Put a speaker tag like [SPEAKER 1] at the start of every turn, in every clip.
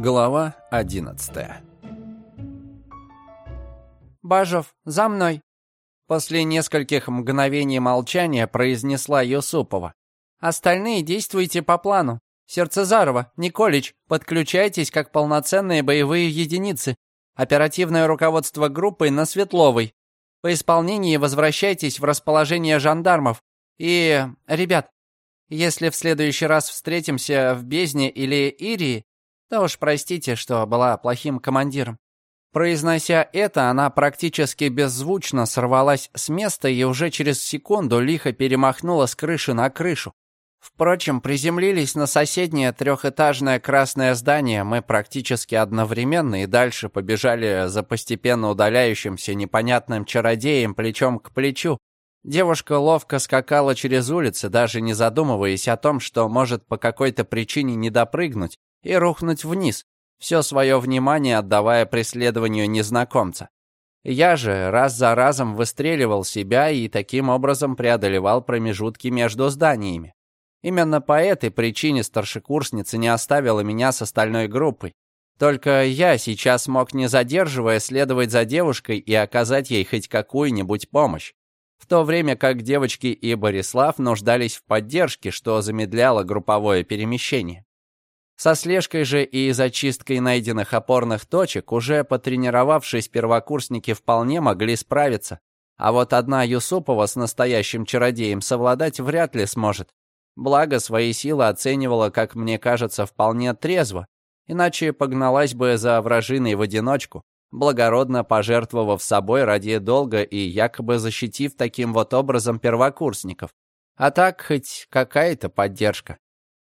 [SPEAKER 1] Глава одиннадцатая
[SPEAKER 2] «Бажов, за мной!» После нескольких мгновений молчания произнесла Юсупова. «Остальные действуйте по плану. Сердцезарова, Николич, подключайтесь как полноценные боевые единицы. Оперативное руководство группой на Светловой. По исполнении возвращайтесь в расположение жандармов. И, ребят, если в следующий раз встретимся в Бездне или Ирии, да уж простите, что была плохим командиром. Произнося это, она практически беззвучно сорвалась с места и уже через секунду лихо перемахнула с крыши на крышу. Впрочем, приземлились на соседнее трехэтажное красное здание мы практически одновременно и дальше побежали за постепенно удаляющимся непонятным чародеем плечом к плечу. Девушка ловко скакала через улицы, даже не задумываясь о том, что может по какой-то причине не допрыгнуть и рухнуть вниз, все свое внимание отдавая преследованию незнакомца. Я же раз за разом выстреливал себя и таким образом преодолевал промежутки между зданиями. Именно по этой причине старшекурсница не оставила меня с остальной группой. Только я сейчас мог, не задерживая, следовать за девушкой и оказать ей хоть какую-нибудь помощь. В то время как девочки и Борислав нуждались в поддержке, что замедляло групповое перемещение. Со слежкой же и зачисткой найденных опорных точек уже потренировавшись первокурсники вполне могли справиться. А вот одна Юсупова с настоящим чародеем совладать вряд ли сможет. Благо, свои силы оценивала, как мне кажется, вполне трезво, иначе погналась бы за вражиной в одиночку, благородно пожертвовав собой ради долга и якобы защитив таким вот образом первокурсников. А так хоть какая-то поддержка.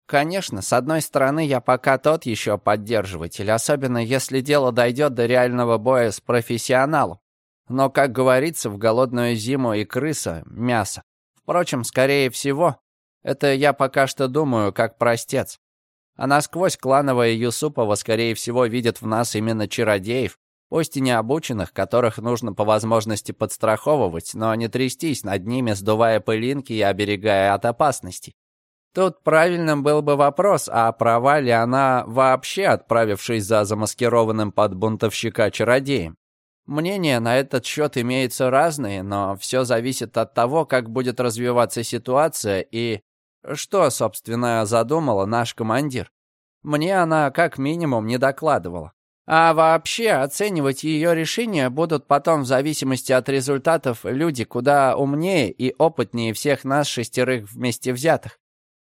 [SPEAKER 2] Конечно, с одной стороны, я пока тот еще поддерживатель, особенно если дело дойдет до реального боя с профессионалом. Но, как говорится, в голодную зиму и крыса — мясо. Впрочем, скорее всего, это я пока что думаю, как простец. А насквозь клановая Юсупова, скорее всего, видит в нас именно чародеев, пусть и не обученных, которых нужно по возможности подстраховывать, но не трястись над ними, сдувая пылинки и оберегая от опасностей. Тут правильным был бы вопрос, а права ли она вообще, отправившись за замаскированным под бунтовщика чародеем? Мнения на этот счет имеются разные, но все зависит от того, как будет развиваться ситуация и что, собственно, задумала наш командир. Мне она как минимум не докладывала. А вообще, оценивать ее решения будут потом в зависимости от результатов люди куда умнее и опытнее всех нас шестерых вместе взятых.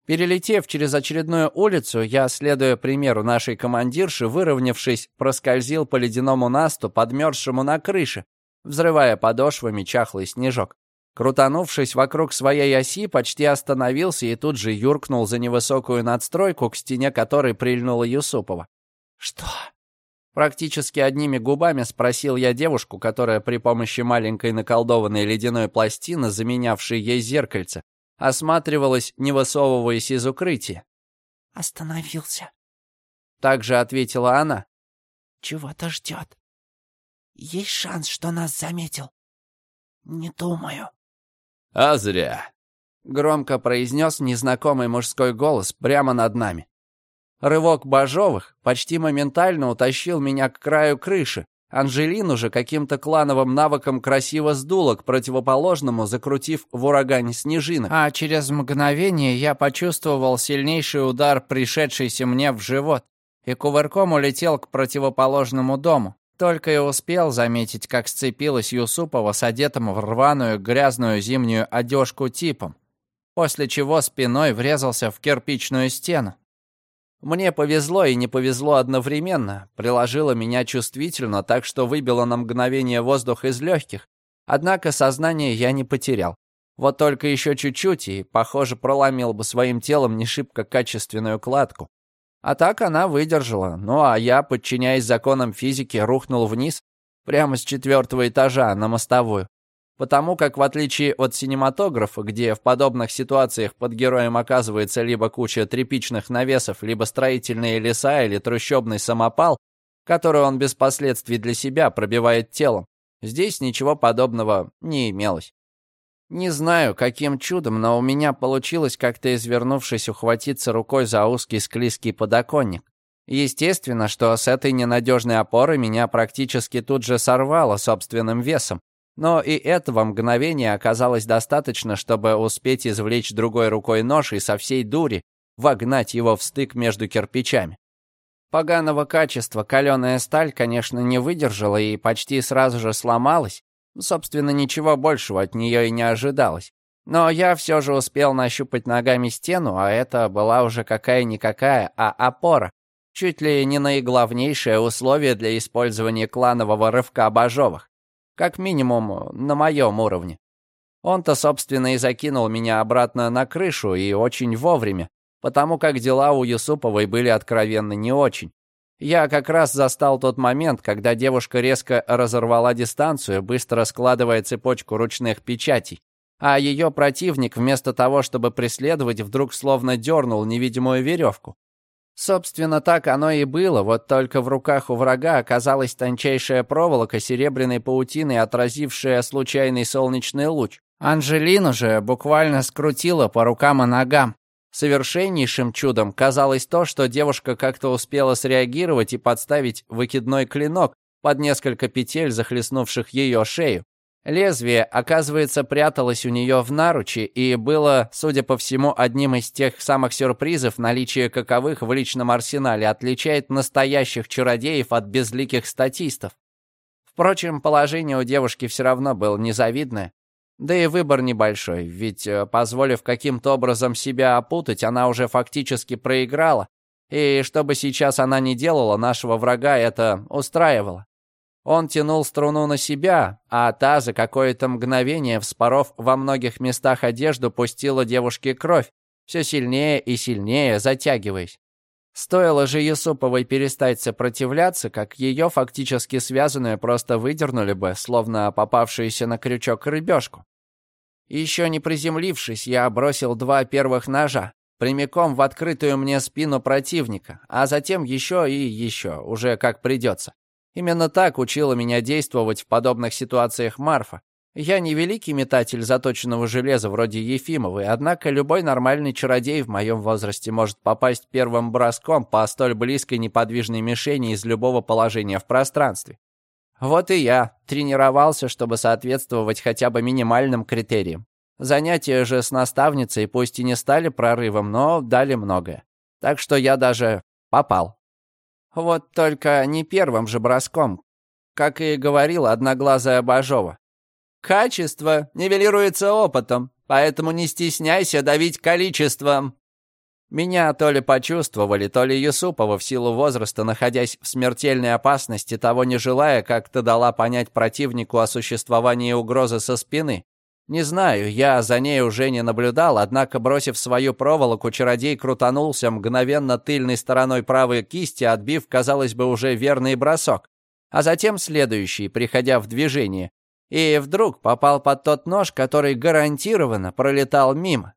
[SPEAKER 2] Перелетев через очередную улицу, я, следуя примеру нашей командирши, выровнявшись, проскользил по ледяному насту, подмерзшему на крыше, взрывая подошвами чахлый снежок. Крутанувшись вокруг своей оси, почти остановился и тут же юркнул за невысокую надстройку, к стене которой прильнула Юсупова. «Что?» Практически одними губами спросил я девушку, которая при помощи маленькой наколдованной ледяной пластины, заменявшей ей зеркальце, осматривалась, не высовываясь из укрытия.
[SPEAKER 3] «Остановился», —
[SPEAKER 2] также ответила она.
[SPEAKER 3] «Чего-то ждет. Есть шанс, что нас заметил?» «Не думаю».
[SPEAKER 1] «А зря», —
[SPEAKER 2] громко произнес незнакомый мужской голос прямо над нами. Рывок Бажовых почти моментально утащил меня к краю крыши, Анжелину же каким-то клановым навыком красиво сдуло к противоположному, закрутив в урагане снежинок. А через мгновение я почувствовал сильнейший удар, пришедшийся мне в живот, и кувырком улетел к противоположному дому. Только и успел заметить, как сцепилась Юсупова с одетым в рваную грязную зимнюю одежку типом, после чего спиной врезался в кирпичную стену. Мне повезло и не повезло одновременно. Приложило меня чувствительно, так что выбило на мгновение воздух из легких. Однако сознание я не потерял. Вот только еще чуть-чуть и, похоже, проломил бы своим телом не шибко качественную кладку. А так она выдержала. Ну а я, подчиняясь законам физики, рухнул вниз, прямо с четвертого этажа на мостовую. Потому как, в отличие от синематографа, где в подобных ситуациях под героем оказывается либо куча тряпичных навесов, либо строительные леса или трущобный самопал, который он без последствий для себя пробивает телом, здесь ничего подобного не имелось. Не знаю, каким чудом, но у меня получилось как-то извернувшись ухватиться рукой за узкий склизкий подоконник. Естественно, что с этой ненадежной опоры меня практически тут же сорвало собственным весом. Но и этого мгновения оказалось достаточно, чтобы успеть извлечь другой рукой нож и со всей дури вогнать его в стык между кирпичами. Поганого качества каленая сталь, конечно, не выдержала и почти сразу же сломалась. Собственно, ничего большего от нее и не ожидалось. Но я все же успел нащупать ногами стену, а это была уже какая-никакая, а опора. Чуть ли не наиглавнейшее условие для использования кланового рывка Бажовых. Как минимум, на моем уровне. Он-то, собственно, и закинул меня обратно на крышу, и очень вовремя, потому как дела у Юсуповой были откровенно не очень. Я как раз застал тот момент, когда девушка резко разорвала дистанцию, быстро складывая цепочку ручных печатей, а ее противник вместо того, чтобы преследовать, вдруг словно дернул невидимую веревку. Собственно, так оно и было, вот только в руках у врага оказалась тончайшая проволока серебряной паутины, отразившая случайный солнечный луч. Анжелину же буквально скрутила по рукам и ногам. Совершеннейшим чудом казалось то, что девушка как-то успела среагировать и подставить выкидной клинок под несколько петель, захлестнувших ее шею. Лезвие, оказывается, пряталось у нее в наруче и было, судя по всему, одним из тех самых сюрпризов, наличие каковых в личном арсенале отличает настоящих чародеев от безликих статистов. Впрочем, положение у девушки все равно было незавидное. Да и выбор небольшой, ведь, э, позволив каким-то образом себя опутать, она уже фактически проиграла. И что бы сейчас она ни делала, нашего врага это устраивало. Он тянул струну на себя, а та за какое-то мгновение, вспоров во многих местах одежду, пустила девушке кровь, все сильнее и сильнее затягиваясь. Стоило же Юсуповой перестать сопротивляться, как ее фактически связанную просто выдернули бы, словно попавшуюся на крючок рыбешку. Еще не приземлившись, я бросил два первых ножа, прямиком в открытую мне спину противника, а затем еще и еще, уже как придется. Именно так учила меня действовать в подобных ситуациях Марфа. Я не великий метатель заточенного железа вроде Ефимовой, однако любой нормальный чародей в моем возрасте может попасть первым броском по столь близкой неподвижной мишени из любого положения в пространстве. Вот и я тренировался, чтобы соответствовать хотя бы минимальным критериям. Занятия же с наставницей пусть и не стали прорывом, но дали многое. Так что я даже попал. Вот только не первым же броском, как и говорила одноглазая Бажова. Качество нивелируется опытом, поэтому не стесняйся давить количеством. Меня то ли почувствовали, то ли Юсупова в силу возраста, находясь в смертельной опасности, того не желая, как-то дала понять противнику о существовании угрозы со спины. Не знаю, я за ней уже не наблюдал, однако, бросив свою проволоку, чародей крутанулся мгновенно тыльной стороной правой кисти, отбив, казалось бы, уже верный бросок. А затем следующий, приходя в движение. И вдруг попал под тот нож, который гарантированно пролетал мимо.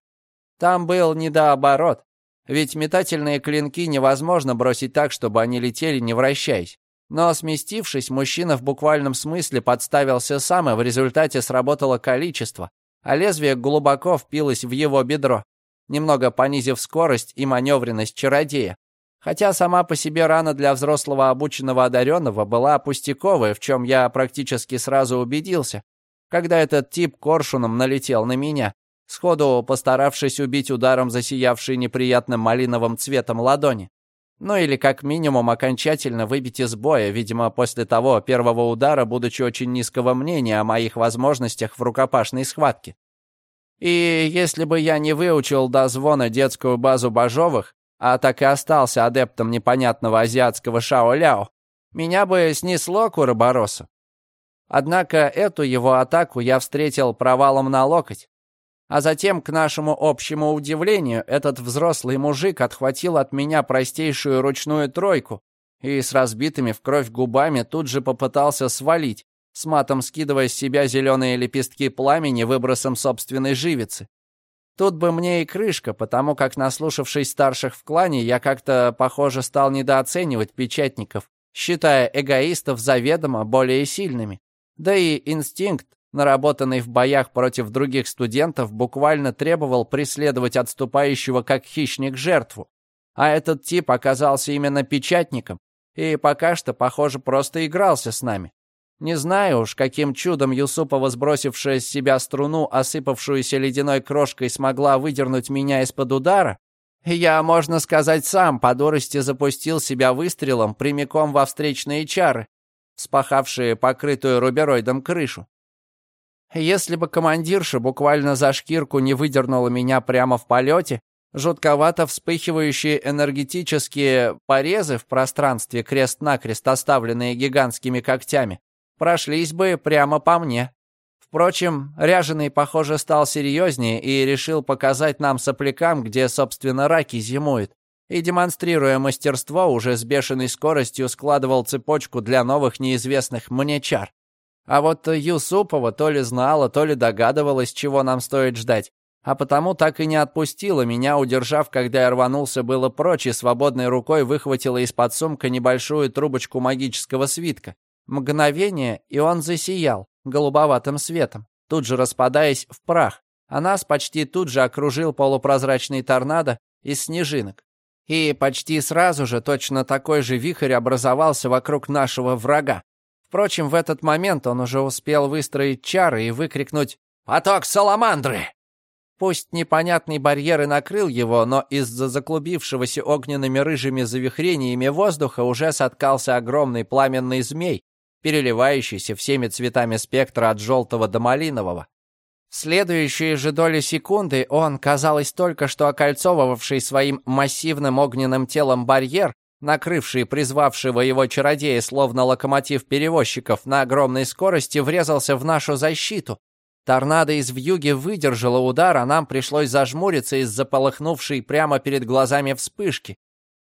[SPEAKER 2] Там был недооборот. Ведь метательные клинки невозможно бросить так, чтобы они летели, не вращаясь. Но сместившись, мужчина в буквальном смысле подставился сам, и в результате сработало количество, а лезвие глубоко впилось в его бедро, немного понизив скорость и маневренность чародея. Хотя сама по себе рана для взрослого обученного одаренного была пустяковая, в чем я практически сразу убедился, когда этот тип коршуном налетел на меня, сходу постаравшись убить ударом засиявший неприятным малиновым цветом ладони. Ну или как минимум окончательно выбить из боя, видимо, после того первого удара, будучи очень низкого мнения о моих возможностях в рукопашной схватке. И если бы я не выучил до звона детскую базу Бажовых, а так и остался адептом непонятного азиатского шао-ляо, меня бы снесло к Уроборосу. Однако эту его атаку я встретил провалом на локоть, а затем, к нашему общему удивлению, этот взрослый мужик отхватил от меня простейшую ручную тройку и с разбитыми в кровь губами тут же попытался свалить, с матом скидывая с себя зеленые лепестки пламени выбросом собственной живицы. Тут бы мне и крышка, потому как, наслушавшись старших в клане, я как-то, похоже, стал недооценивать печатников, считая эгоистов заведомо более сильными. Да и инстинкт, наработанный в боях против других студентов, буквально требовал преследовать отступающего как хищник жертву. А этот тип оказался именно печатником и пока что, похоже, просто игрался с нами. Не знаю уж, каким чудом Юсупова, сбросившая с себя струну, осыпавшуюся ледяной крошкой, смогла выдернуть меня из-под удара. Я, можно сказать, сам по дурости запустил себя выстрелом прямиком во встречные чары, спахавшие покрытую рубероидом крышу. Если бы командирша буквально за шкирку не выдернула меня прямо в полете, жутковато вспыхивающие энергетические порезы в пространстве крест-накрест, оставленные гигантскими когтями, прошлись бы прямо по мне. Впрочем, Ряженый, похоже, стал серьезнее и решил показать нам соплякам, где, собственно, раки зимуют. И, демонстрируя мастерство, уже с бешеной скоростью складывал цепочку для новых неизвестных мне чар. А вот Юсупова то ли знала, то ли догадывалась, чего нам стоит ждать, а потому так и не отпустила меня, удержав, когда я рванулся было прочь и свободной рукой выхватила из-под сумка небольшую трубочку магического свитка. Мгновение, и он засиял голубоватым светом, тут же распадаясь в прах, а нас почти тут же окружил полупрозрачный торнадо из снежинок. И почти сразу же точно такой же вихрь образовался вокруг нашего врага. Впрочем, в этот момент он уже успел выстроить чары и выкрикнуть «Поток саламандры!». Пусть непонятный барьер и накрыл его, но из-за заклубившегося огненными рыжими завихрениями воздуха уже соткался огромный пламенный змей, переливающийся всеми цветами спектра от желтого до малинового. В следующие же доли секунды он, казалось, только что окольцовывавший своим массивным огненным телом барьер, накрывший призвавшего его чародея словно локомотив перевозчиков на огромной скорости, врезался в нашу защиту. Торнадо из вьюги выдержало удар, а нам пришлось зажмуриться из-за полыхнувшей прямо перед глазами вспышки.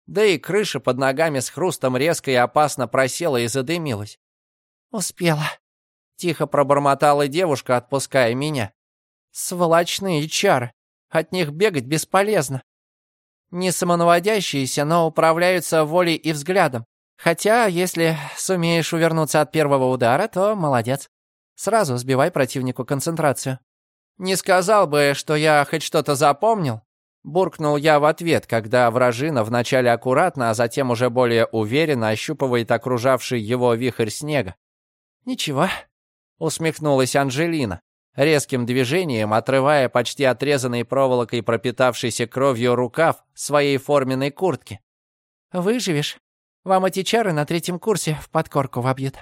[SPEAKER 2] Да и крыша под ногами с хрустом резко и опасно просела и задымилась.
[SPEAKER 3] «Успела», —
[SPEAKER 2] тихо пробормотала девушка, отпуская меня. «Сволочные чары. От них бегать бесполезно. Не самонаводящиеся, но управляются волей и взглядом. Хотя, если сумеешь увернуться от первого удара, то молодец. Сразу сбивай противнику концентрацию». «Не сказал бы, что я хоть что-то запомнил», Буркнул я в ответ, когда вражина вначале аккуратно, а затем уже более уверенно ощупывает окружавший его вихрь снега.
[SPEAKER 3] «Ничего», —
[SPEAKER 2] усмехнулась Анжелина, резким движением отрывая почти отрезанной проволокой пропитавшейся кровью рукав своей форменной куртки.
[SPEAKER 3] «Выживешь. Вам эти чары на третьем курсе в подкорку вобьют.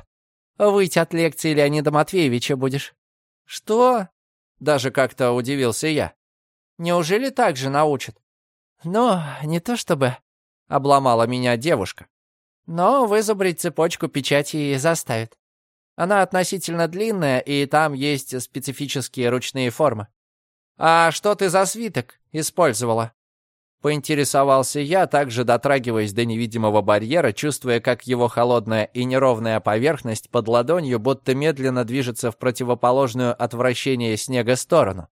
[SPEAKER 3] Выйти от лекции Леонида Матвеевича будешь».
[SPEAKER 2] «Что?» — даже как-то удивился я. «Неужели так же научат?»
[SPEAKER 3] «Ну, не то чтобы...»
[SPEAKER 2] — обломала меня девушка.
[SPEAKER 3] «Но вызубрить цепочку печати заставит. Она относительно длинная, и там есть специфические ручные формы.
[SPEAKER 2] «А что ты за свиток использовала?» Поинтересовался я, также дотрагиваясь до невидимого барьера, чувствуя, как его холодная и неровная поверхность под ладонью будто медленно движется в противоположную от вращения снега сторону.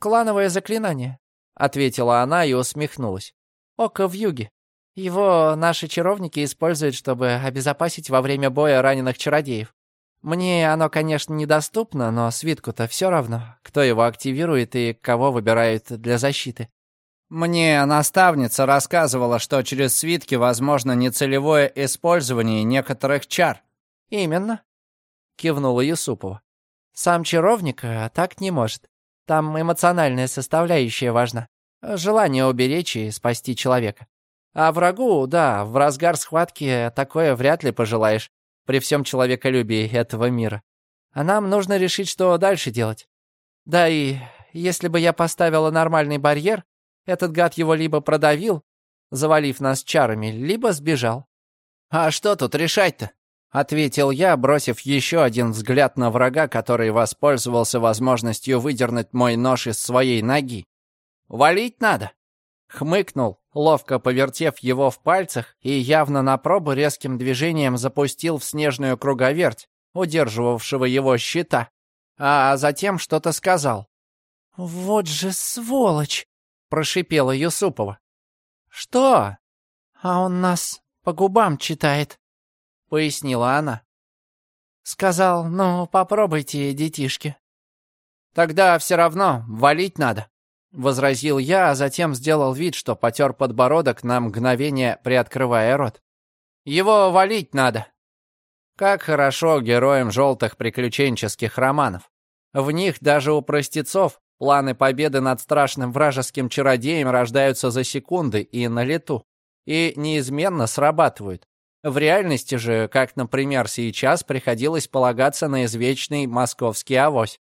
[SPEAKER 3] «Клановое заклинание», — ответила она и усмехнулась. «Око в юге. Его наши чаровники используют, чтобы обезопасить во время боя раненых чародеев. Мне оно, конечно, недоступно, но свитку-то все равно, кто его активирует и кого выбирают для защиты.
[SPEAKER 2] Мне наставница рассказывала, что через свитки возможно нецелевое использование некоторых чар.
[SPEAKER 3] Именно, кивнула Юсупова. Сам чаровник а так не может. Там эмоциональная составляющая важна. Желание уберечь и спасти человека. А врагу, да, в разгар схватки такое вряд ли пожелаешь при всем человеколюбии этого мира. А нам нужно решить, что дальше делать. Да и если бы я поставила нормальный барьер, этот гад его либо продавил, завалив нас чарами, либо сбежал.
[SPEAKER 2] «А что тут решать-то?» — ответил я, бросив еще один взгляд на врага, который воспользовался возможностью выдернуть мой нож из своей ноги. «Валить надо!» Хмыкнул, ловко повертев его в пальцах и явно на пробу резким движением запустил в снежную круговерть, удерживавшего его щита. А затем что-то сказал.
[SPEAKER 3] «Вот же сволочь!» — прошипела Юсупова.
[SPEAKER 2] «Что?»
[SPEAKER 3] «А он нас по губам читает», — пояснила она. «Сказал, ну, попробуйте, детишки».
[SPEAKER 2] «Тогда все равно валить надо», Возразил я, а затем сделал вид, что потер подбородок на мгновение, приоткрывая рот. Его валить надо. Как хорошо героям желтых приключенческих романов. В них даже у простецов планы победы над страшным вражеским чародеем рождаются за секунды и на лету. И неизменно срабатывают. В реальности же, как, например, сейчас, приходилось полагаться на извечный московский авось.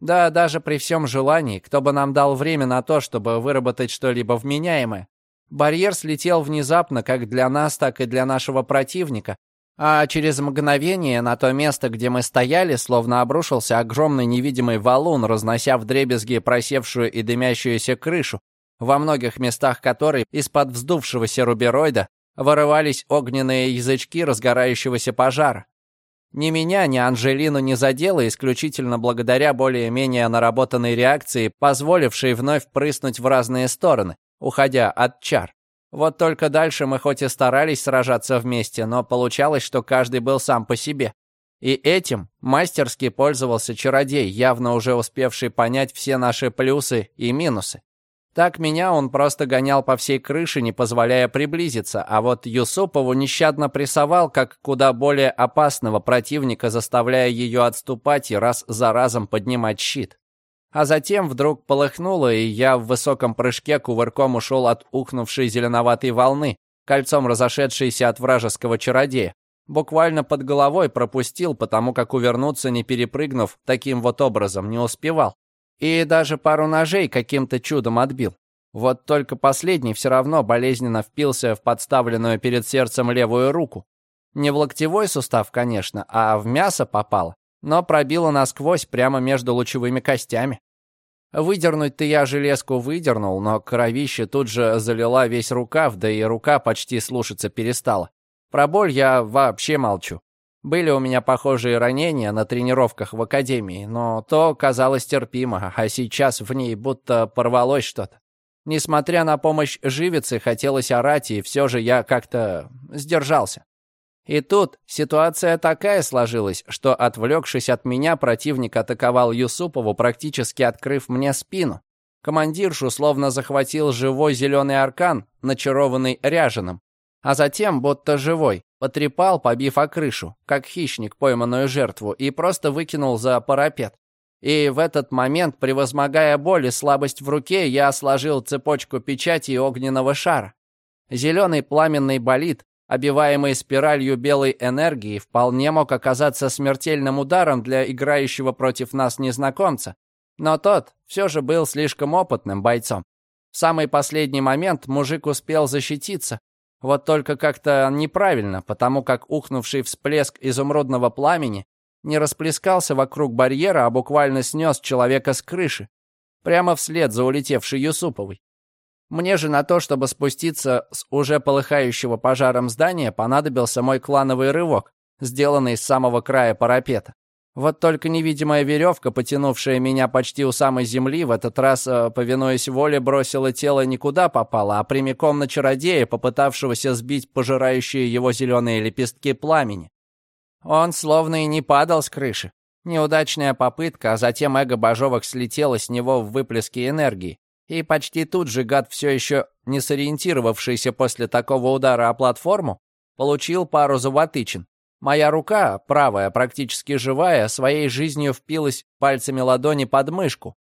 [SPEAKER 2] Да, даже при всем желании, кто бы нам дал время на то, чтобы выработать что-либо вменяемое. Барьер слетел внезапно как для нас, так и для нашего противника, а через мгновение на то место, где мы стояли, словно обрушился огромный невидимый валун, разнося вдребезги просевшую и дымящуюся крышу, во многих местах которой из-под вздувшегося рубероида вырывались огненные язычки разгорающегося пожара. Ни меня, ни Анжелину не задело исключительно благодаря более-менее наработанной реакции, позволившей вновь прыснуть в разные стороны, уходя от чар. Вот только дальше мы хоть и старались сражаться вместе, но получалось, что каждый был сам по себе. И этим мастерски пользовался чародей, явно уже успевший понять все наши плюсы и минусы. Так меня он просто гонял по всей крыше, не позволяя приблизиться, а вот Юсупову нещадно прессовал, как куда более опасного противника, заставляя ее отступать и раз за разом поднимать щит. А затем вдруг полыхнуло, и я в высоком прыжке кувырком ушел от ухнувшей зеленоватой волны, кольцом разошедшейся от вражеского чародея. Буквально под головой пропустил, потому как увернуться, не перепрыгнув, таким вот образом не успевал. И даже пару ножей каким-то чудом отбил. Вот только последний все равно болезненно впился в подставленную перед сердцем левую руку. Не в локтевой сустав, конечно, а в мясо попало, но пробило насквозь прямо между лучевыми костями. Выдернуть-то я железку выдернул, но кровище тут же залила весь рукав, да и рука почти слушаться перестала. Про боль я вообще молчу. Были у меня похожие ранения на тренировках в академии, но то казалось терпимо, а сейчас в ней будто порвалось что-то. Несмотря на помощь живицы, хотелось орать, и все же я как-то сдержался. И тут ситуация такая сложилась, что, отвлекшись от меня, противник атаковал Юсупову, практически открыв мне спину. Командиршу словно захватил живой зеленый аркан, начарованный ряженым. А затем, будто живой, Потрепал, побив о крышу, как хищник пойманную жертву, и просто выкинул за парапет. И в этот момент, превозмогая боль и слабость в руке, я сложил цепочку печати огненного шара. Зеленый пламенный болид, обиваемый спиралью белой энергии, вполне мог оказаться смертельным ударом для играющего против нас незнакомца. Но тот все же был слишком опытным бойцом. В самый последний момент мужик успел защититься, вот только как-то неправильно, потому как ухнувший всплеск изумрудного пламени не расплескался вокруг барьера, а буквально снес человека с крыши, прямо вслед за улетевшей Юсуповой. Мне же на то, чтобы спуститься с уже полыхающего пожаром здания, понадобился мой клановый рывок, сделанный с самого края парапета. Вот только невидимая веревка, потянувшая меня почти у самой земли, в этот раз, э, повинуясь воле, бросила тело никуда попало, а прямиком на чародея, попытавшегося сбить пожирающие его зеленые лепестки пламени. Он словно и не падал с крыши. Неудачная попытка, а затем эго Божовых слетело с него в выплеске энергии. И почти тут же гад, все еще не сориентировавшийся после такого удара о платформу, получил пару заватычин. Моя рука, правая, практически живая, своей жизнью впилась пальцами ладони под мышку,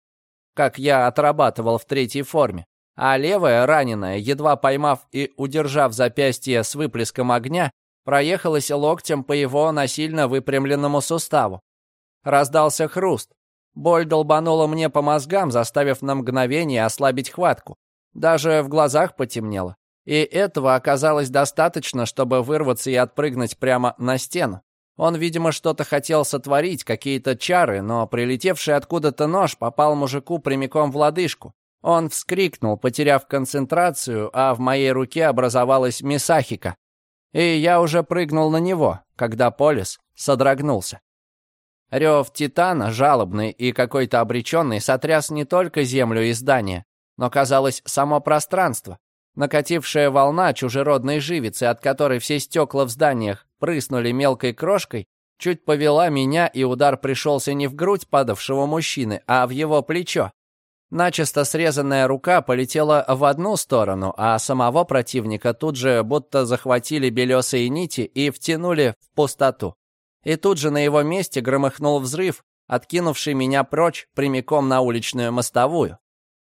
[SPEAKER 2] как я отрабатывал в третьей форме, а левая, раненая, едва поймав и удержав запястье с выплеском огня, проехалась локтем по его насильно выпрямленному суставу. Раздался хруст. Боль долбанула мне по мозгам, заставив на мгновение ослабить хватку. Даже в глазах потемнело. И этого оказалось достаточно, чтобы вырваться и отпрыгнуть прямо на стену. Он, видимо, что-то хотел сотворить, какие-то чары, но прилетевший откуда-то нож попал мужику прямиком в лодыжку. Он вскрикнул, потеряв концентрацию, а в моей руке образовалась мисахика. И я уже прыгнул на него, когда полис содрогнулся. Рев Титана, жалобный и какой-то обреченный, сотряс не только землю и здание, но, казалось, само пространство. Накатившая волна чужеродной живицы, от которой все стекла в зданиях прыснули мелкой крошкой, чуть повела меня, и удар пришелся не в грудь падавшего мужчины, а в его плечо. Начисто срезанная рука полетела в одну сторону, а самого противника тут же будто захватили белесые нити и втянули в пустоту. И тут же на его месте громыхнул взрыв, откинувший меня прочь прямиком на уличную мостовую.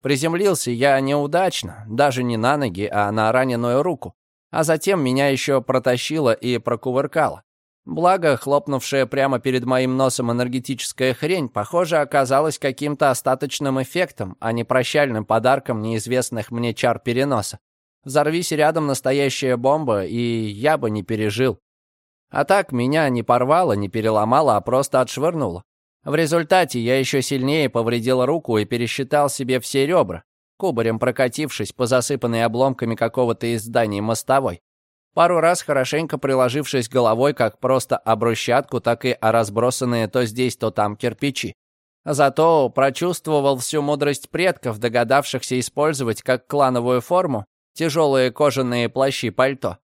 [SPEAKER 2] Приземлился я неудачно, даже не на ноги, а на раненую руку. А затем меня еще протащило и прокувыркало. Благо, хлопнувшая прямо перед моим носом энергетическая хрень, похоже, оказалась каким-то остаточным эффектом, а не прощальным подарком неизвестных мне чар переноса. Взорвись рядом настоящая бомба, и я бы не пережил. А так меня не порвало, не переломало, а просто отшвырнуло. В результате я еще сильнее повредил руку и пересчитал себе все ребра, кубарем прокатившись по засыпанной обломками какого-то из зданий мостовой пару раз хорошенько приложившись головой как просто о брусчатку, так и о разбросанные то здесь, то там кирпичи. Зато прочувствовал всю мудрость предков, догадавшихся использовать как клановую форму тяжелые кожаные плащи-пальто.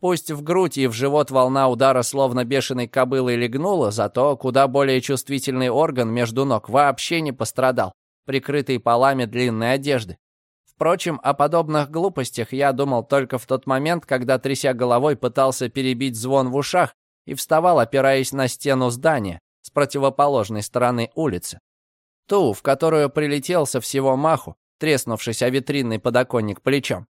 [SPEAKER 2] Пусть в грудь и в живот волна удара словно бешеной кобылой легнула, зато куда более чувствительный орган между ног вообще не пострадал, прикрытый полами длинной одежды. Впрочем, о подобных глупостях я думал только в тот момент, когда, тряся головой, пытался перебить звон в ушах и вставал, опираясь на стену здания с противоположной стороны улицы. Ту, в которую прилетел со всего маху, треснувшись о витринный подоконник плечом.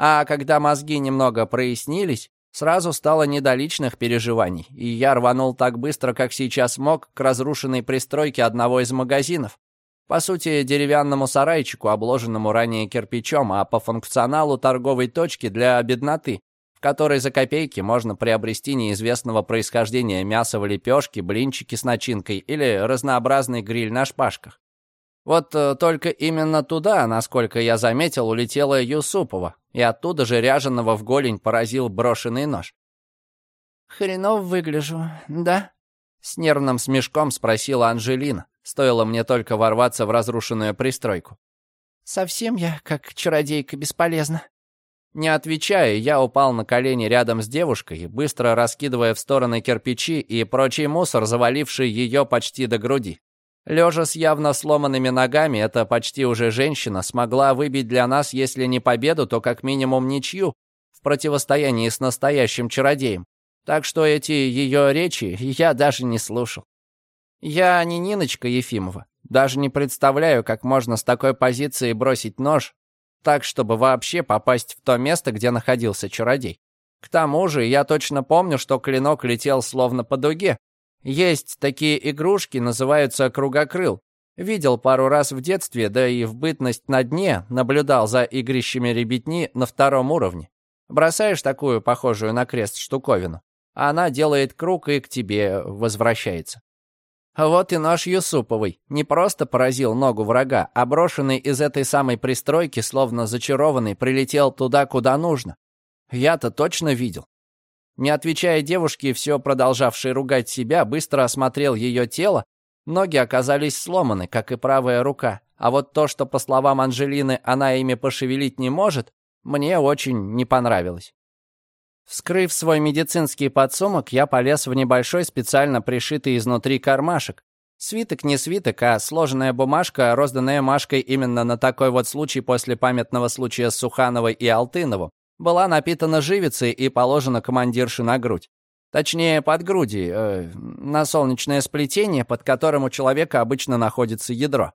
[SPEAKER 2] А когда мозги немного прояснились, сразу стало не до личных переживаний, и я рванул так быстро, как сейчас мог, к разрушенной пристройке одного из магазинов, по сути, деревянному сарайчику, обложенному ранее кирпичом, а по функционалу торговой точки для бедноты, в которой за копейки можно приобрести неизвестного происхождения мясо в лепешке, блинчики с начинкой или разнообразный гриль на шпажках. Вот э, только именно туда, насколько я заметил, улетела Юсупова, и оттуда же ряженого в голень поразил брошенный нож.
[SPEAKER 3] «Хренов выгляжу, да?»
[SPEAKER 2] С нервным смешком спросила Анжелина. Стоило мне только ворваться в разрушенную пристройку.
[SPEAKER 3] «Совсем я, как чародейка, бесполезна».
[SPEAKER 2] Не отвечая, я упал на колени рядом с девушкой, быстро раскидывая в стороны кирпичи и прочий мусор, заваливший ее почти до груди. Лежа с явно сломанными ногами, эта почти уже женщина смогла выбить для нас, если не победу, то как минимум ничью в противостоянии с настоящим чародеем. Так что эти ее речи я даже не слушал. Я не Ниночка Ефимова. Даже не представляю, как можно с такой позиции бросить нож так, чтобы вообще попасть в то место, где находился чародей. К тому же я точно помню, что клинок летел словно по дуге. Есть такие игрушки, называются кругокрыл. Видел пару раз в детстве, да и в бытность на дне наблюдал за игрищами ребятни на втором уровне. Бросаешь такую, похожую на крест, штуковину, а она делает круг и к тебе возвращается. Вот и наш Юсуповый не просто поразил ногу врага, а брошенный из этой самой пристройки, словно зачарованный, прилетел туда, куда нужно. Я-то точно видел. Не отвечая девушке, все продолжавшей ругать себя, быстро осмотрел ее тело. Ноги оказались сломаны, как и правая рука. А вот то, что, по словам Анжелины, она ими пошевелить не может, мне очень не понравилось. Вскрыв свой медицинский подсумок, я полез в небольшой специально пришитый изнутри кармашек. Свиток не свиток, а сложенная бумажка, розданная Машкой именно на такой вот случай после памятного случая с Сухановой и Алтыновым, была напитана живицей и положена командирше на грудь. Точнее, под груди, э, на солнечное сплетение, под которым у человека обычно находится ядро.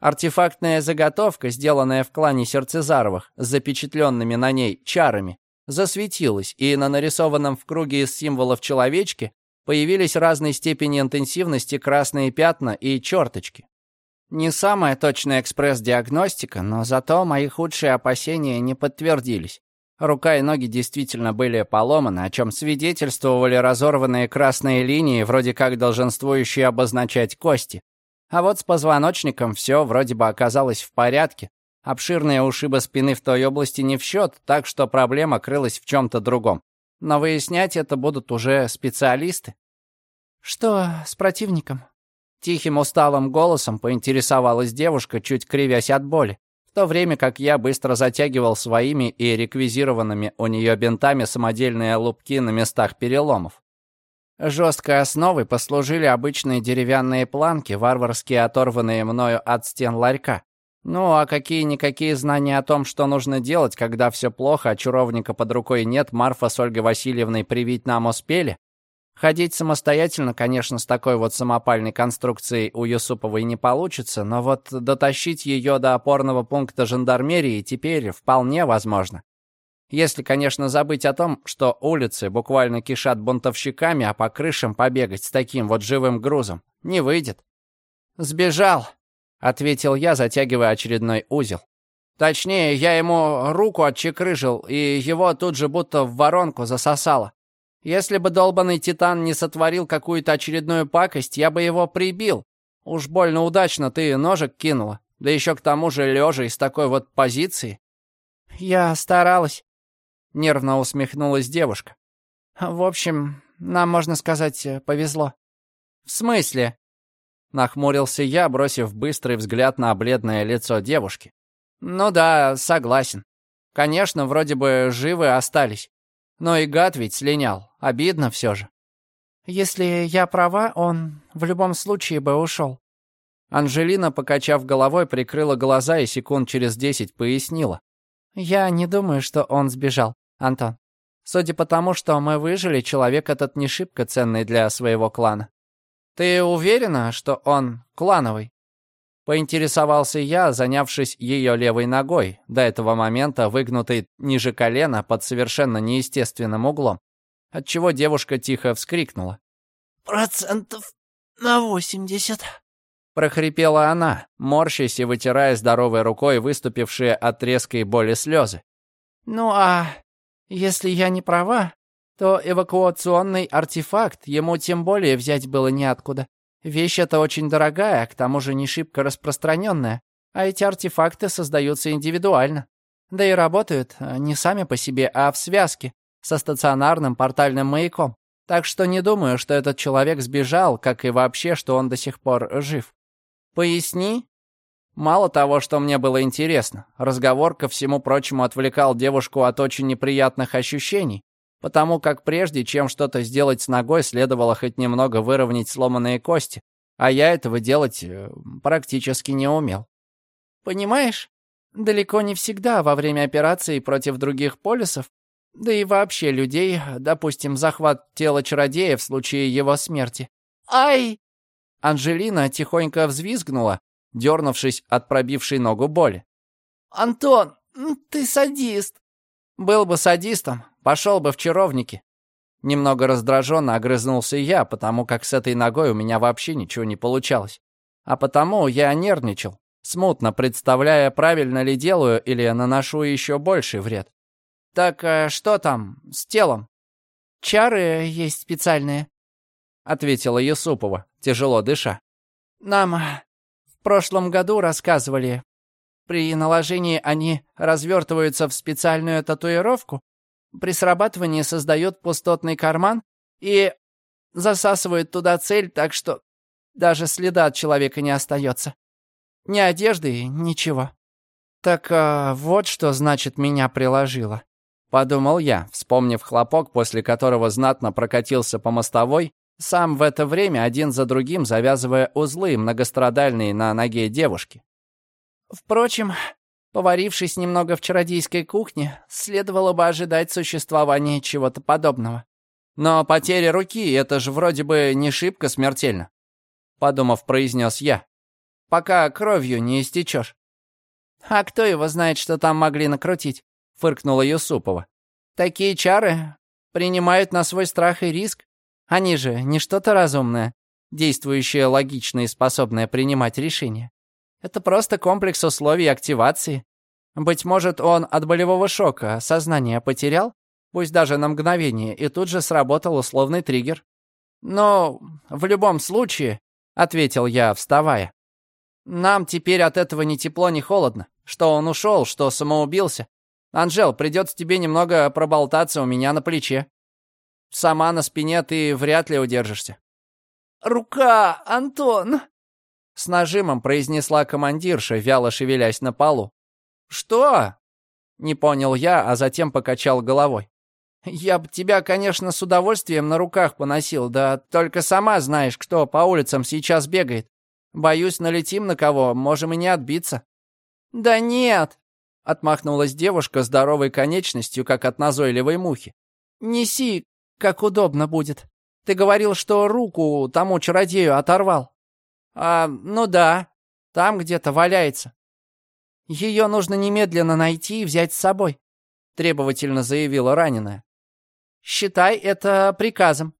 [SPEAKER 2] Артефактная заготовка, сделанная в клане Сердцезаровых, с запечатленными на ней чарами, засветилась, и на нарисованном в круге из символов человечки появились разной степени интенсивности красные пятна и черточки. Не самая точная экспресс-диагностика, но зато мои худшие опасения не подтвердились. Рука и ноги действительно были поломаны, о чем свидетельствовали разорванные красные линии, вроде как долженствующие обозначать кости. А вот с позвоночником все вроде бы оказалось в порядке, Обширные ушибы спины в той области не в счет, так что проблема крылась в чем-то другом. Но выяснять это будут уже специалисты.
[SPEAKER 3] «Что с противником?»
[SPEAKER 2] Тихим усталым голосом поинтересовалась девушка, чуть кривясь от боли, то время как я быстро затягивал своими и реквизированными у нее бинтами самодельные лупки на местах переломов. Жесткой основой послужили обычные деревянные планки, варварски оторванные мною от стен ларька Ну, а какие-никакие знания о том, что нужно делать, когда все плохо, а чаровника под рукой нет, Марфа с Ольгой Васильевной привить нам успели? Ходить самостоятельно, конечно, с такой вот самопальной конструкцией у Юсуповой не получится, но вот дотащить ее до опорного пункта жандармерии теперь вполне возможно. Если, конечно, забыть о том, что улицы буквально кишат бунтовщиками, а по крышам побегать с таким вот живым грузом не выйдет. «Сбежал», — ответил я, затягивая очередной узел. Точнее, я ему руку отчекрыжил, и его тут же будто в воронку засосало. Если бы долбанный Титан не сотворил какую-то очередную пакость, я бы его прибил. Уж больно удачно ты ножик кинула. Да еще к тому же лежа из такой вот позиции. Я старалась. Нервно усмехнулась девушка. В общем, нам, можно сказать, повезло. В смысле? Нахмурился я, бросив быстрый взгляд на бледное лицо девушки. Ну да, согласен. Конечно, вроде бы живы остались. Но и гад ведь слинял. Обидно все же. Если я права, он в любом случае бы ушел. Анжелина, покачав головой, прикрыла глаза и секунд через десять пояснила. «Я не думаю, что он сбежал, Антон. Судя по тому, что мы выжили, человек этот не шибко ценный для своего клана. Ты уверена, что он клановый?» Поинтересовался я, занявшись ее левой ногой, до этого момента выгнутой ниже колена под совершенно неестественным углом, отчего девушка тихо вскрикнула.
[SPEAKER 4] «Процентов на восемьдесят», —
[SPEAKER 2] прохрипела она, морщась и вытирая здоровой рукой выступившие от резкой боли слезы. «Ну а если я не права, то эвакуационный артефакт ему тем более взять было неоткуда. Вещь эта очень дорогая, к тому же не шибко распространенная, а эти артефакты создаются индивидуально. Да и работают не сами по себе, а в связке со стационарным портальным маяком. Так что не думаю, что этот человек сбежал, как и вообще, что он до сих пор жив. Поясни. Мало того, что мне было интересно, разговор ко всему прочему отвлекал девушку от очень неприятных ощущений, потому как прежде, чем что-то сделать с ногой, следовало хоть немного выровнять сломанные кости, а я этого делать э, практически не умел. Понимаешь, далеко не всегда во время операции против других полюсов, да и вообще людей, допустим, захват тела чародея в случае его смерти. Ай! Анжелина тихонько взвизгнула, дернувшись от пробившей ногу боли. «Антон, ты садист!» «Был бы садистом, Пошел бы в чаровники. Немного раздраженно огрызнулся я, потому как с этой ногой у меня вообще ничего не получалось. А потому я нервничал, смутно представляя, правильно ли делаю или наношу еще больший вред. «Так э, что там с телом?» «Чары есть специальные», — ответила Юсупова, тяжело дыша. «Нам в прошлом году рассказывали. При наложении они развертываются в специальную татуировку, при срабатывании создает пустотный карман и засасывает туда цель, так что даже следа от человека не остается. Ни одежды, ничего. Так а, вот что значит меня приложило. Подумал я, вспомнив хлопок, после которого знатно прокатился по мостовой, сам в это время один за другим завязывая узлы многострадальные на ноге девушки. Впрочем, Поварившись немного в чародейской кухне, следовало бы ожидать существования чего-то подобного. Но потеря руки — это же вроде бы не шибко смертельно. Подумав, произнес я. Пока кровью не истечешь. А кто его знает, что там могли накрутить? Фыркнула Юсупова. Такие чары принимают на свой страх и риск. Они же не что-то разумное, действующее логично и способное принимать решения. Это просто комплекс условий активации. Быть может, он от болевого шока сознание потерял, пусть даже на мгновение, и тут же сработал условный триггер. «Но в любом случае», — ответил я, вставая, «нам теперь от этого ни тепло, ни холодно. Что он ушел, что самоубился. Анжел, придется тебе немного проболтаться у меня на плече. Сама на спине ты вряд ли удержишься».
[SPEAKER 4] «Рука, Антон!»
[SPEAKER 2] С нажимом произнесла командирша, вяло шевелясь на полу. «Что?» Не понял я, а затем покачал головой. «Я бы тебя, конечно, с удовольствием на руках поносил, да только сама знаешь, кто по улицам сейчас бегает. Боюсь, налетим на кого, можем и не отбиться». «Да нет!» — отмахнулась девушка здоровой конечностью, как от назойливой мухи. «Неси, как удобно будет. Ты говорил, что руку тому чародею оторвал». «А, ну да, там где-то валяется». «Ее нужно немедленно найти и взять с собой», — требовательно заявила раненая. «Считай это приказом».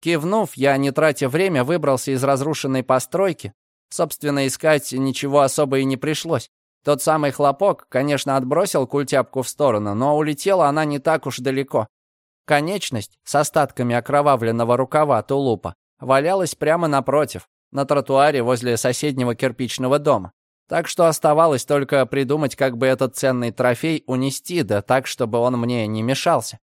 [SPEAKER 2] Кивнув, я, не тратя время, выбрался из разрушенной постройки. Собственно, искать ничего особо и не пришлось. Тот самый хлопок, конечно, отбросил культяпку в сторону, но улетела она не так уж далеко. Конечность с остатками окровавленного рукава тулупа валялась прямо напротив, на тротуаре возле соседнего кирпичного дома. Так что оставалось только придумать, как бы этот ценный трофей унести, да так, чтобы он мне не мешался.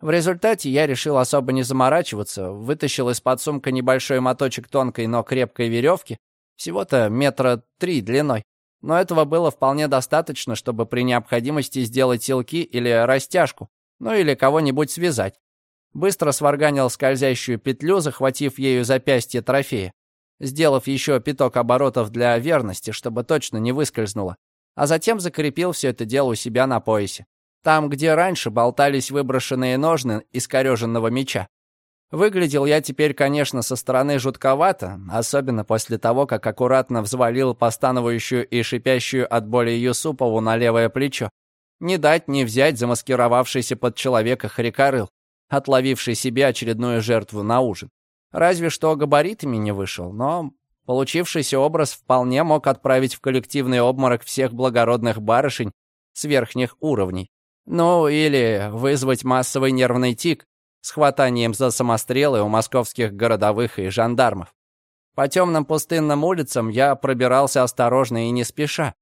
[SPEAKER 2] В результате я решил особо не заморачиваться, вытащил из-под сумка небольшой моточек тонкой, но крепкой веревки, всего-то метра три длиной. Но этого было вполне достаточно, чтобы при необходимости сделать силки или растяжку, ну или кого-нибудь связать. Быстро сварганил скользящую петлю, захватив ею запястье трофея, сделав еще пяток оборотов для верности, чтобы точно не выскользнуло, а затем закрепил все это дело у себя на поясе. Там, где раньше болтались выброшенные ножны искореженного меча. Выглядел я теперь, конечно, со стороны жутковато, особенно после того, как аккуратно взвалил постановающую и шипящую от боли Юсупову на левое плечо. Не дать не взять замаскировавшийся под человека хрикорыл, отловивший себе очередную жертву на ужин. Разве что габаритами не вышел, но получившийся образ вполне мог отправить в коллективный обморок всех благородных барышень с верхних уровней. Ну, или вызвать массовый нервный тик с хватанием за самострелы у московских городовых и жандармов. По темным пустынным улицам я пробирался осторожно и не спеша.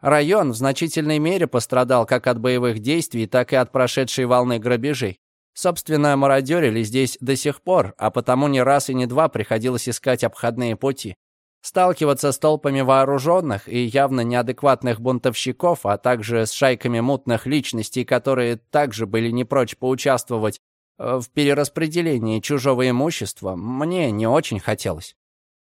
[SPEAKER 2] Район в значительной мере пострадал как от боевых действий, так и от прошедшей волны грабежей. Собственно, мародерили здесь до сих пор, а потому не раз и не два приходилось искать обходные пути. Сталкиваться с толпами вооруженных и явно неадекватных бунтовщиков, а также с шайками мутных личностей, которые также были не прочь поучаствовать э, в перераспределении чужого имущества, мне не очень хотелось.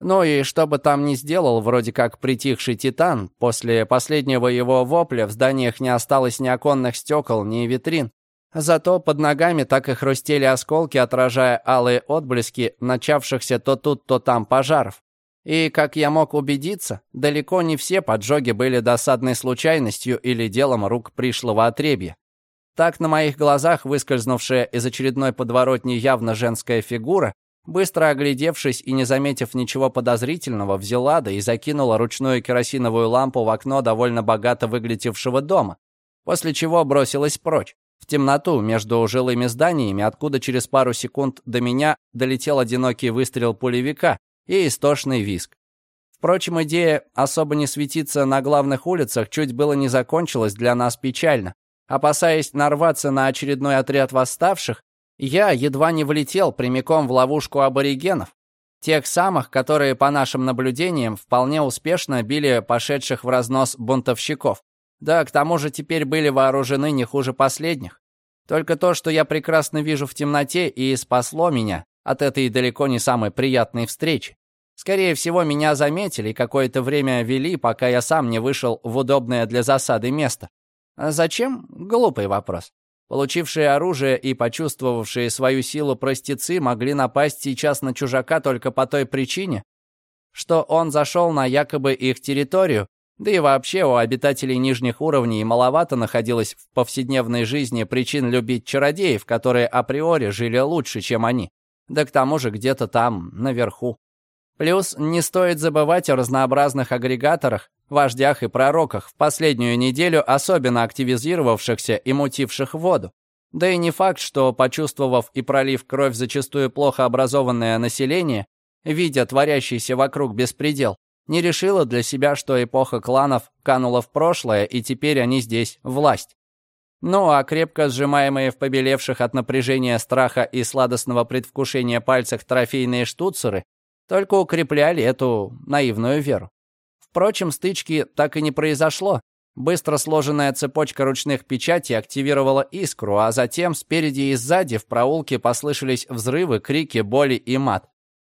[SPEAKER 2] Ну и что бы там ни сделал вроде как притихший Титан, после последнего его вопля в зданиях не осталось ни оконных стекол, ни витрин. Зато под ногами так и хрустели осколки, отражая алые отблески начавшихся то тут, то там пожаров. И, как я мог убедиться, далеко не все поджоги были досадной случайностью или делом рук пришлого отребья. Так на моих глазах выскользнувшая из очередной подворотни явно женская фигура, быстро оглядевшись и не заметив ничего подозрительного, взяла да и закинула ручную керосиновую лампу в окно довольно богато выглядевшего дома, после чего бросилась прочь, в темноту между жилыми зданиями, откуда через пару секунд до меня долетел одинокий выстрел пулевика, и истошный виск. Впрочем, идея особо не светиться на главных улицах чуть было не закончилась для нас печально. Опасаясь нарваться на очередной отряд восставших, я едва не влетел прямиком в ловушку аборигенов, тех самых, которые, по нашим наблюдениям, вполне успешно били пошедших в разнос бунтовщиков. Да, к тому же теперь были вооружены не хуже последних. Только то, что я прекрасно вижу в темноте, и спасло меня от этой далеко не самой приятной встречи. Скорее всего, меня заметили и какое-то время вели, пока я сам не вышел в удобное для засады место. А зачем? Глупый вопрос. Получившие оружие и почувствовавшие свою силу простецы могли напасть сейчас на чужака только по той причине, что он зашел на якобы их территорию, да и вообще у обитателей нижних уровней маловато находилось в повседневной жизни причин любить чародеев, которые априори жили лучше, чем они да к тому же где-то там, наверху. Плюс не стоит забывать о разнообразных агрегаторах, вождях и пророках, в последнюю неделю особенно активизировавшихся и мутивших воду. Да и не факт, что, почувствовав и пролив кровь зачастую плохо образованное население, видя творящийся вокруг беспредел, не решило для себя, что эпоха кланов канула в прошлое, и теперь они здесь власть. Ну а крепко сжимаемые в побелевших от напряжения страха и сладостного предвкушения пальцах трофейные штуцеры только укрепляли эту наивную веру. Впрочем, стычки так и не произошло. Быстро сложенная цепочка ручных печатей активировала искру, а затем спереди и сзади в проулке послышались взрывы, крики, боли и мат.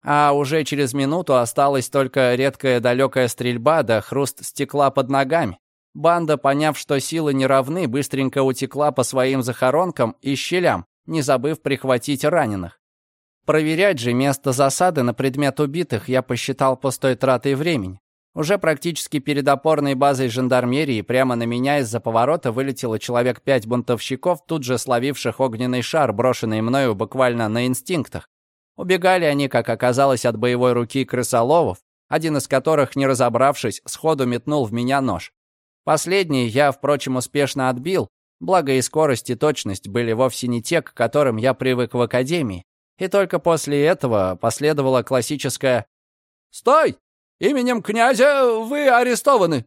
[SPEAKER 2] А уже через минуту осталась только редкая далекая стрельба да хруст стекла под ногами. Банда, поняв, что силы не равны, быстренько утекла по своим захоронкам и щелям, не забыв прихватить раненых. Проверять же место засады на предмет убитых я посчитал пустой тратой времени. Уже практически перед опорной базой жандармерии прямо на меня из-за поворота вылетело человек пять бунтовщиков, тут же словивших огненный шар, брошенный мною буквально на инстинктах. Убегали они, как оказалось, от боевой руки крысоловов, один из которых, не разобравшись, сходу метнул в меня нож. Последний я, впрочем, успешно отбил, благо и скорость, и точность были вовсе не те, к которым я привык в академии. И только после этого последовала классическая «Стой! Именем князя вы арестованы!»